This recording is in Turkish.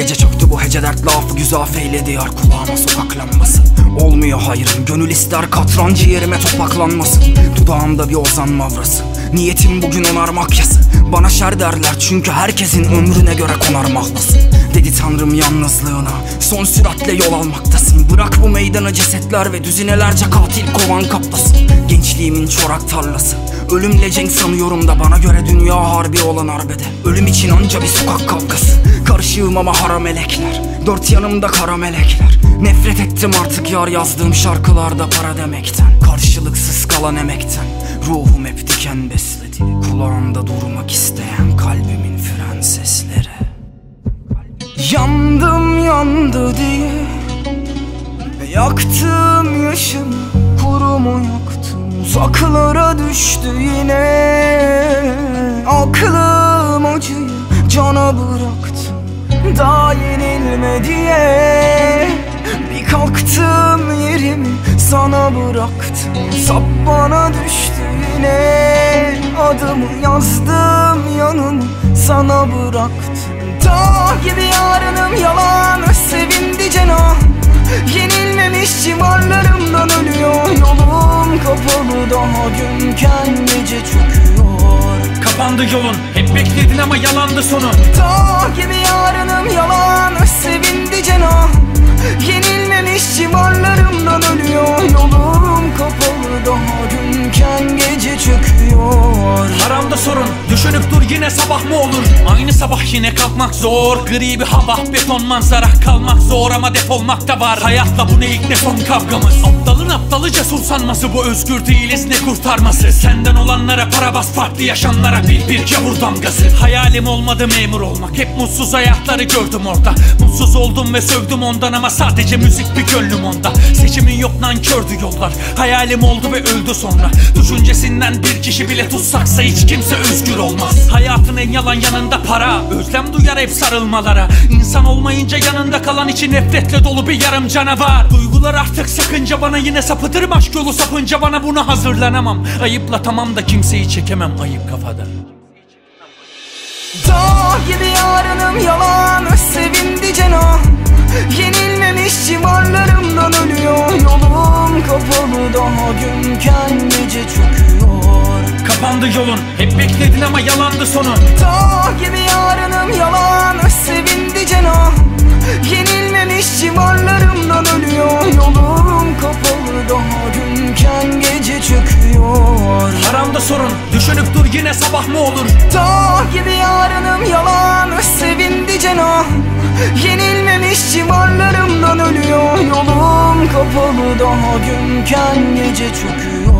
Gece çöktü bu hece dert lafı güzaf eyledi yar kulağıma sokak lambası. Olmuyor hayrım gönül ister katran ciğerime topaklanmasın Dudağımda bir ozan mavrası Niyetim bugün onarmak yası Bana şer derler çünkü herkesin ömrüne göre konar mahlasın Dedi tanrım yalnızlığına. Son süratle yol almaktasın. Bırak bu meydanı cesetler ve düzinelerce katil kovan kaplasın. Gençliğimin çorak tarlası. Ölümle cenk sanıyorum da bana göre dünya harbi olan arbede. Ölüm için anca bir sokak kavgası. Karışığım ama haram melekler. Dört yanımda kara melekler. Nefret ettim artık yar yazdığım şarkılarda para demekten. Karşılıksız kalan emekten Ruhum hep diken besledi. Kulağımda durmak isteyen kalbimin fren sesleri. Yandım yandı diye Yaktım yaşımı kurumu yaktım. Uzaklara düştü yine. Aklım acıyı cana bıraktım. Daha yenilme diye. Bir kalktım yerimi sana bıraktım. Sap bana düştü yine. Adımı yazdım yanımı sana bıraktım. Dağ gibi yarınım yalan Sevindi cenah Yenilmemiş civarlarımdan ölüyor. Yolum kapalı daha günken gece çöküyor. Kapandı yolun hep bekledin ama yalandı sonu Dağ gibi yarınım yalan Sevindi cenah çöküyor Haramda sorun düşünüp dur yine sabah mı olur? Aynı sabah yine kalkmak zor. Gri bir hava beton manzara Kalmak zor ama defolmak da var. Hayatla bu ne ilk ne son kavgamız? Aptalın aptalı cesur sanması Bu özgür değiliz ne kurtarması? Senden olanlara para bas farklı yaşamlara Bil bir gavur damgası. Hayalim olmadı memur olmak. Hep mutsuz hayatları gördüm orada. Mutsuz oldum ve sövdüm ondan ama sadece müzik bir gönlüm onda. Seçimin yok nankördü yollar. Hayalim oldu ve öldü sonra. Düşüncesinden bir kişi bile tutsaksa hiç kimse özgür olmaz. Hayatın en yalan yanında para. Özlem duyar hep sarılmalara. İnsan olmayınca yanında kalan için nefretle dolu bir yarım canavar. Duygular artık sakınca bana yine sapıtırım. Aşk yolu sapınca bana buna hazırlanamam. Ayıpla tamam da kimseyi çekemem. Ayıp kafada. Dağ gibi yarınım yalan Sevindi cenah Yenilmemiş civarlarımdan ölüyor. Yolum kapalı daha günken gece çöküyor Kapandı yolun. Hep bekledin ama yalandı sonu Dağ gibi yarınım yalan Sevindi cenah Yenilmemiş civarlarımdan ölüyor. Yolum kapalı daha günken gece çöküyor Haramda sorun. Düşünüp dur yine sabah mı olur? Dağ gibi yarınım yalan Sevindi cenah Yenilmemiş civarlarımdan ölüyor. Yolum kapalı daha günken gece çöküyor